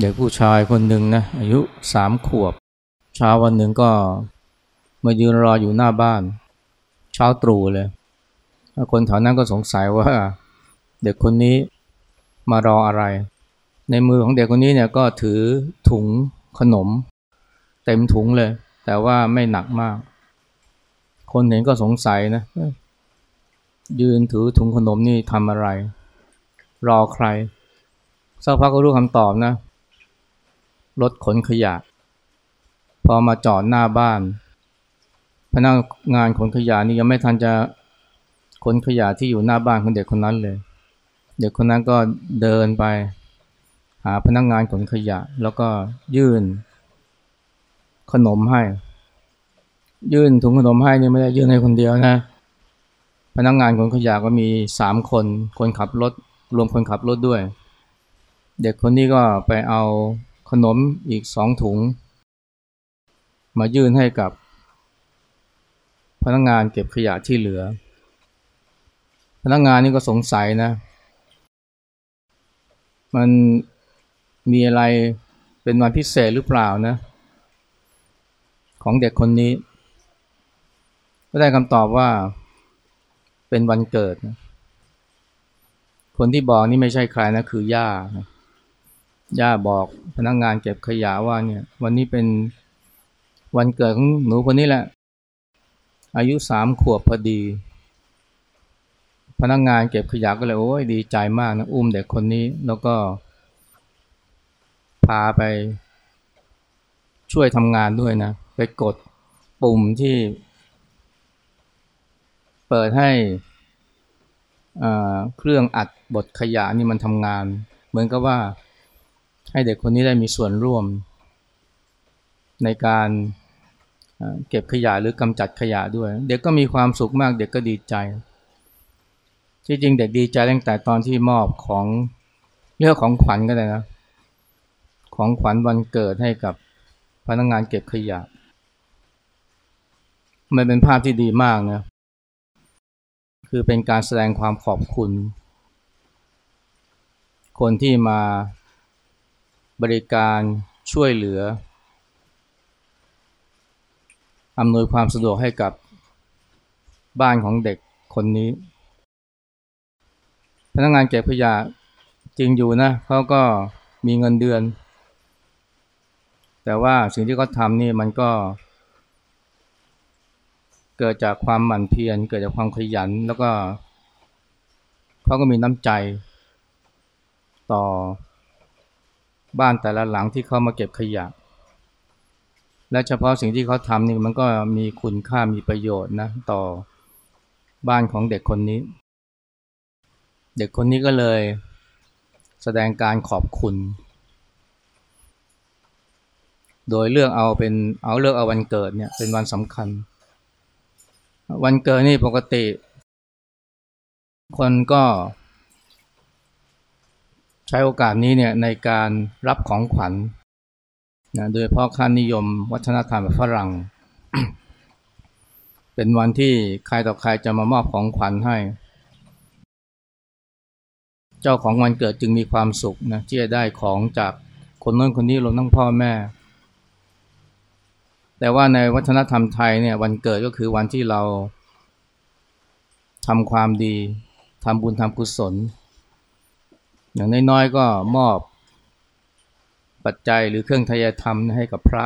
เด็กผู้ชายคนหนึ่งนะอายุสามขวบ เช้าวันหนึ่งก็มายืนรออยู่หน้าบ้าน เช้าตรู่เลยคนแถวนั้นก็สงสัยว่า เด็กคนนี้มารออะไร ในมือของเด็กคนนี้เนี่ยก็ถือถุงขนม เต็มถุงเลย แต่ว่าไม่หนักมาก คนเห็นก็สงสัยนะ ยืนถือถุงขนมนี่ทำอะไร รอใครสักพักก็รู้คำตอบนะ รถขนขยะ พอมาจอดหน้าบ้าน พนักงานขนขยะนี่ยังไม่ทันจะขนขยะที่อยู่หน้าบ้านของเด็กคนนั้นเลย เด็กคนนั้นก็เดินไป หาพนักงานขนขยะ แล้วก็ยื่น ขนมให้ ยื่นถุงขนมให้นี่ไม่ได้ยื่นให้คนเดียวนะ พนักงานขนขยะก็มีสามคน คนขับรถรวมคนขับรถด้วย เด็กคนนี้ก็ไปเอา นมอีกสองถุง มายื่นให้กับ พนักงานเก็บขยะที่เหลือ พนักงานนี่ก็สงสัยนะ มันมีอะไรเป็นวันพิเศษหรือเปล่านะ ของเด็กคนนี้ ก็ได้คำตอบว่าเป็นวันเกิดนะคนที่บอกนี่ไม่ใช่ใครนะคือย่านะ ย่าบอกพนักงงานเก็บขยะว่าเนี่ย วันนี้เป็นวันเกิดของหนูคนนี้แหละ อายุสามขวบพอดี พนักงงานเก็บขยะก็เลยโอ้ยดีใจมากนะอุ้มเด็กคนนี้แล้วก็ พาไป ช่วยทำงานด้วยนะ ไปกดปุ่มที่ เปิดให้เครื่องอัดบทขยะนี่มันทำงาน เหมือนกับว่า ให้เด็กคนนี้ได้มีส่วนร่วม ในการเก็บขยะหรือกำจัดขยะด้วย เด็กก็มีความสุขมาก เด็กก็ดีใจ ที่จริงเด็กดีใจตั้งแต่ตอนที่มอบของเรื่องของขวัญก็ได้นะ ของขวัญวันเกิดให้กับพนักงงานเก็บขยะ มันเป็นภาพที่ดีมากนะ คือเป็นการแสดงความขอบคุณ คนที่มา บริการช่วยเหลืออำนวยความสะดวกให้กับบ้านของเด็กคนนี้ พนักงานเก็บขยะจริงอยู่นะเขาก็มีเงินเดือน แต่ว่าสิ่งที่เขาทำนี่มันก็ เกิดจากความหมั่นเพียรเกิดจากความขยันแล้วก็เขาก็มีน้ำใจต่อ บ้านแต่ละหลังที่เขามาเก็บขยะ และเฉพาะสิ่งที่เขาทำนี่มันก็มีคุณค่ามีประโยชน์นะต่อบ้านของเด็กคนนี้ เด็กคนนี้ก็เลยแสดงการขอบคุณ โดยเลือกเอาเป็นเอาเลือกเอาวันเกิดเนี่ยเป็นวันสำคัญ วันเกิดนี่ปกติ คนก็ ใช้โอกาสนี้เนี่ยในการรับของขวัญนะโดยเพราะค่านิยมวัฒนธรรมแบบฝรั่ง เป็นวันที่ใครต่อใครจะมามอบของขวัญให้ เจ้าของวันเกิดจึงมีความสุขนะที่จะได้ของจากคนน้นคนนี้รวมทั้งพ่อแม่ แต่ว่าในวัฒนธรรมไทยเนี่ยวันเกิดก็คือวันที่เราทำความดีทำบุญทำกุศล อย่างน้อยๆก็มอบปัจจัยหรือเครื่องทายธรรมให้กับพระ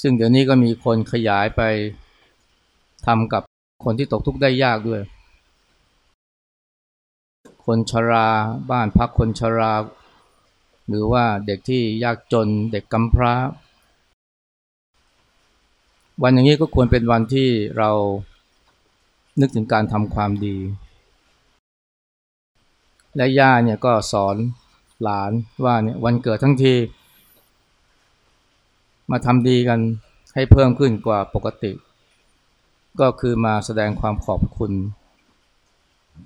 ซึ่งเดี๋ยวนี้ก็มีคนขยายไปทำกับคนที่ตกทุกข์ได้ยากด้วย คนชราบ้านพักคนชรา หรือว่าเด็กที่ยากจนเด็กกำพร้า วันอย่างนี้ก็ควรเป็นวันที่เรานึกถึงการทำความดี และย่าเนี่ยก็สอนหลานว่าเนี่ยวันเกิดทั้งที มาทำดีกันให้เพิ่มขึ้นกว่าปกติ ก็คือมาแสดงความขอบคุณ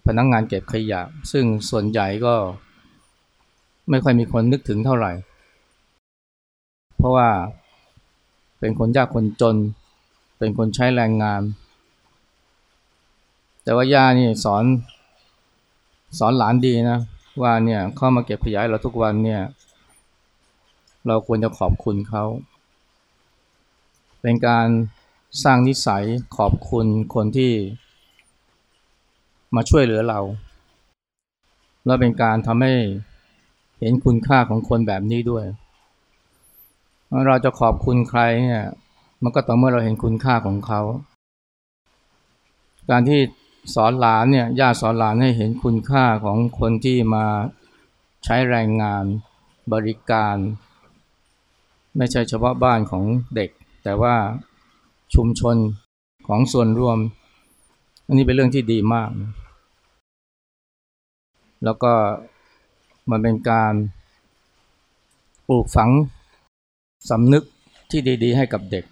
พนักงงานเก็บขยะ ซึ่งส่วนใหญ่ก็ไม่ค่อยมีคนนึกถึงเท่าไหร่ เพราะว่าเป็นคนยากคนจน เป็นคนใช้แรงงาน แต่ว่าย่านี่สอน สอนหลานดีนะ ว่าเนี่ยเข้ามาเก็บขยะเราทุกวันเนี่ย เราควรจะขอบคุณเขา เป็นการสร้างนิสัยขอบคุณคนที่มาช่วยเหลือเรา แล้วเป็นการทำให้เห็นคุณค่าของคนแบบนี้ด้วย เราจะขอบคุณใครเนี่ย มันก็ต่อเมื่อเราเห็นคุณค่าของเขา การที่ สอนหลานเนี่ยญาติสอนหลานให้เห็นคุณค่าของคนที่มาใช้แรงงานบริการ ไม่ใช่เฉพาะบ้านของเด็ก แต่ว่าชุมชนของส่วนรวม อันนี้เป็นเรื่องที่ดีมาก แล้วก็มันเป็นการปลูกฝังสำนึกที่ดี ๆ ให้กับเด็ก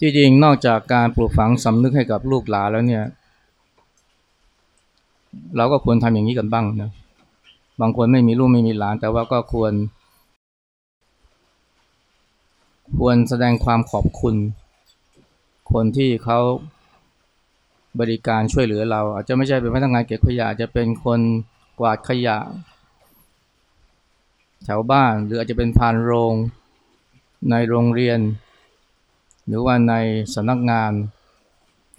จริงๆ นอกจากการปลูกฝังสำนึกให้กับลูกหลานแล้วเนี่ย เราก็ควรทำอย่างนี้กันบ้างนะบางคนไม่มีลูกไม่มีหลาน แต่ว่าก็ควร ควรแสดงความขอบคุณ คนที่เขาบริการช่วยเหลือเรา อาจจะไม่ใช่เป็นพนักงานเก็บขยะจะเป็นคนกวาดขยะ แถวบ้านหรืออาจจะเป็นพานโรงในโรงเรียน หรือว่าในสำนักงาน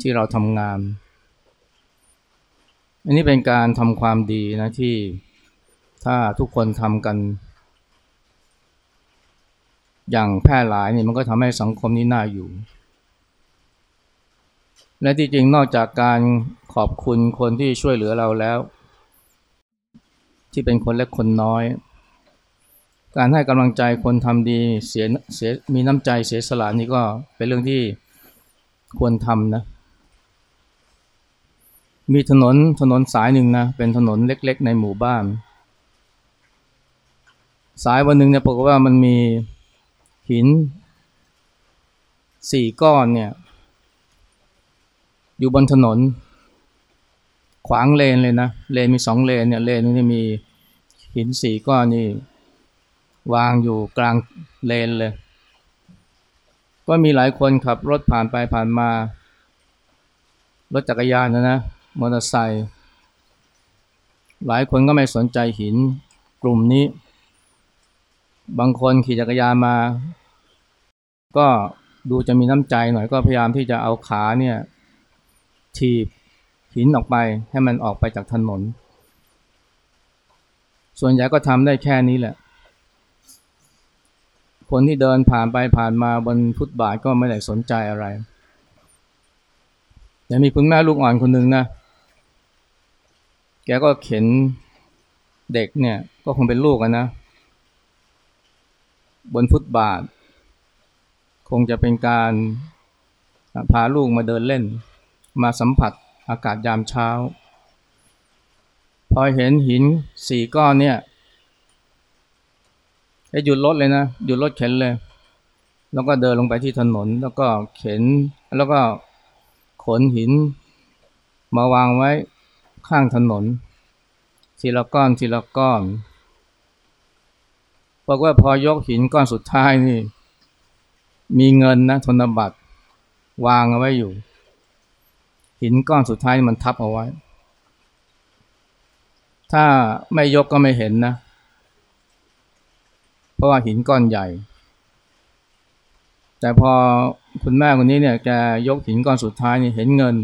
ที่เราทำงาน อันนี้เป็นการทำความดีนะที่ถ้าทุกคนทำกัน อย่างแพร่หลายนี่มันก็ทำให้สังคมนี้น่าอยู่ และที่จริงนอกจากการขอบคุณคนที่ช่วยเหลือเราแล้ว ที่เป็นคนเล็กคนน้อย การให้กำลังใจคนทำดีเสียเสียมีน้ำใจเสียสละนี่ก็เป็นเรื่องที่ควรทำนะ มีถนนถนนสายหนึ่งนะเป็นถนนเล็กๆ ในหมู่บ้าน สายวันหนึ่งเนี่ยปรากฏว่ามันมีหินสี่ก้อนเนี่ย อยู่บนถนน ขวางเลนเลยนะ เลนมีสองเลนเนี่ยเลนนี้มีหินสี่ก้อนนี่ วางอยู่กลางเลนเลย ก็มีหลายคนขับรถผ่านไปผ่านมา รถจักรยานนะนะ มอเตอร์ไซค์ หลายคนก็ไม่สนใจหินกลุ่มนี้ บางคนขี่จักรยานมา ก็ดูจะมีน้ำใจหน่อยก็พยายามที่จะเอาขาเนี่ยถีบหินออกไปให้มันออกไปจากถนน ส่วนใหญ่ก็ทำได้แค่นี้แหละ คนที่เดินผ่านไปผ่านมาบนฟุตบาทก็ไม่ได้สนใจอะไรแต่มีคุณแม่ลูกอ่อนคนหนึ่งนะ แกก็เข็นเด็กเนี่ย ก็คงเป็นลูกนะ บนฟุตบาท คงจะเป็นการพาลูกมาเดินเล่น มาสัมผัสอากาศยามเช้า พอเห็นหินสี่ก้อนเนี่ย ห้หยุดรถเลยนะหยุดรถเข็นเลย แล้วก็เดินลงไปที่ถนน แล้วก็เข็น แล้วก็ขนหิน มาวางไว้ข้างถนนทีละก้อนทีละก้อนบอกว่าพอยกหินก้อนสุดท้ายนี่ มีเงินนะธนบัตรวางเอาไว้อยู่ หินก้อนสุดท้ายมันทับเอาไว้ ถ้าไม่ยกก็ไม่เห็นนะ เพราะว่าหินก้อนใหญ่ แต่พอคุณแม่คนนี้เนี่ยแกยกหินก้อนสุดท้ายนี่เห็นเงิน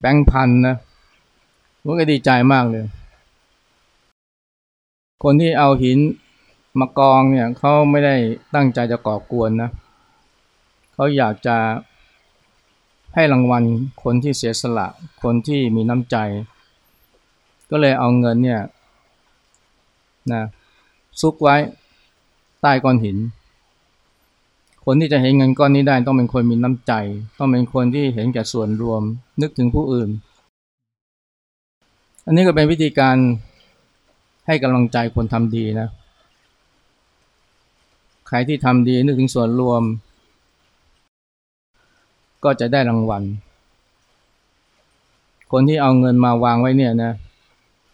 แบงค์พันนะมันก็ดีใจมากเลย คนที่เอาหินมากองเนี่ยเขาไม่ได้ตั้งใจจะก่อกวนนะเขาอยากจะให้รางวัลคนที่เสียสละ คนที่มีน้ำใจ ก็เลยเอาเงินเนี่ยนะ ซุกไว้ใต้ก้อนหิน คนที่จะเห็นเงินก้อนนี้ได้ต้องเป็นคนมีน้ำใจ ต้องเป็นคนที่เห็นแก่ส่วนรวม นึกถึงผู้อื่น อันนี้ก็เป็นวิธีการให้กำลังใจคนทำดีนะ ใครที่ทำดีนึกถึงส่วนรวม ก็จะได้รางวัล คนที่เอาเงินมาวางไว้เนี่ยนะ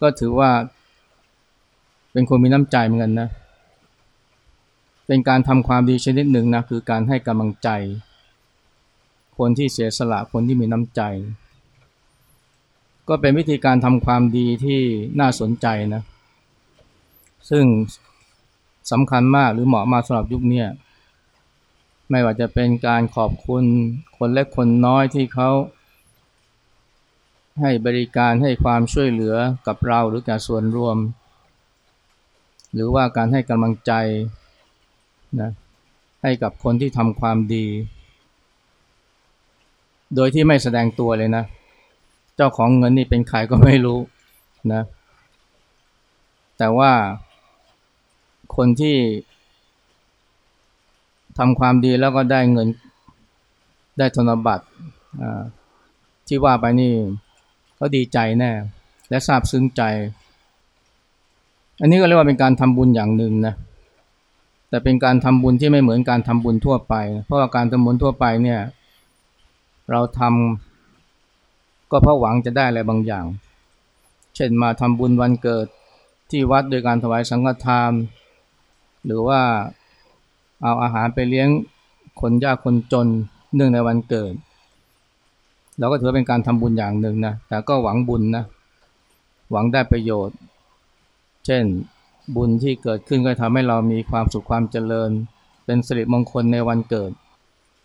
ก็ถือว่า เป็นคนมีน้ำใจเหมือนกันนะ เป็นการทำความดีชนิดหนึ่งนะคือการให้กำลังใจ คนที่เสียสละคนที่มีน้ำใจ ก็เป็นวิธีการทำความดีที่น่าสนใจนะ ซึ่งสำคัญมากหรือเหมาะมากสำหรับยุคนี้ไม่ว่าจะเป็นการขอบคุณคนเล็กคนน้อยที่เขาให้บริการให้ความช่วยเหลือกับเราหรือการส่วนรวม หรือว่าการให้กำลังใจนะให้กับคนที่ทำความดี โดยที่ไม่แสดงตัวเลยนะ เจ้าของเงินนี่เป็นใครก็ไม่รู้นะ แต่ว่าคนที่ทำความดีแล้วก็ได้เงินได้ธนบัตรที่ว่าไปนี่เขาดีใจแน่ และซาบซึ้งใจ อันนี้ก็เรียกว่าเป็นการทำบุญอย่างหนึ่งนะ แต่เป็นการทำบุญที่ไม่เหมือนการทำบุญทั่วไป เพราะว่าการทำบุญทั่วไปเนี่ย เราทำก็เพราะหวังจะได้อะไรบางอย่าง เช่นมาทำบุญวันเกิดที่วัดโดยการถวายสังฆทาน หรือว่าเอาอาหารไปเลี้ยงคนยากคนจนเนื่องในวันเกิด เราก็ถือเป็นการทำบุญอย่างหนึ่งนะ แต่ก็หวังบุญนะ หวังได้ประโยชน์ ช่นบุญที่เกิดขึ้นก็ทำให้เรามีความสุขความเจริญ เป็นสิริมงคลในวันเกิด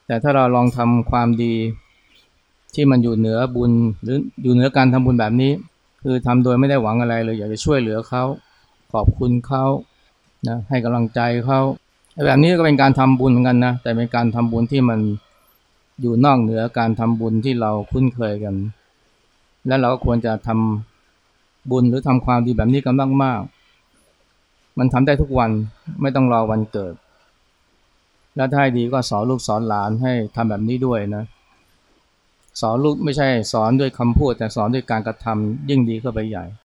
แต่ถ้าเราลองทำความดีที่มันอยู่เหนือบุญหรืออยู่เหนือการทำบุญแบบนี้ คือทำโดยไม่ได้หวังอะไรเลย อยากจะช่วยเหลือเขาขอบคุณเขานะให้กำลังใจเขาแบบนี้ก็เป็นการทำบุญเหมือนกันนะแต่เป็นการทำบุญที่มันอยู่นอกเหนือการทำบุญที่เราคุ้นเคยกัน และเราก็ควรจะทำบุญหรือทำความดีแบบนี้กันมากๆ มันทำได้ทุกวันไม่ต้องรอวันเกิด แล้วถ้าดีก็สอนลูกสอนหลานให้ทำแบบนี้ด้วยนะสอนลูกไม่ใช่สอนด้วยคำพูด แต่สอนด้วยการกระทำยิ่งดีเข้าไปใหญ่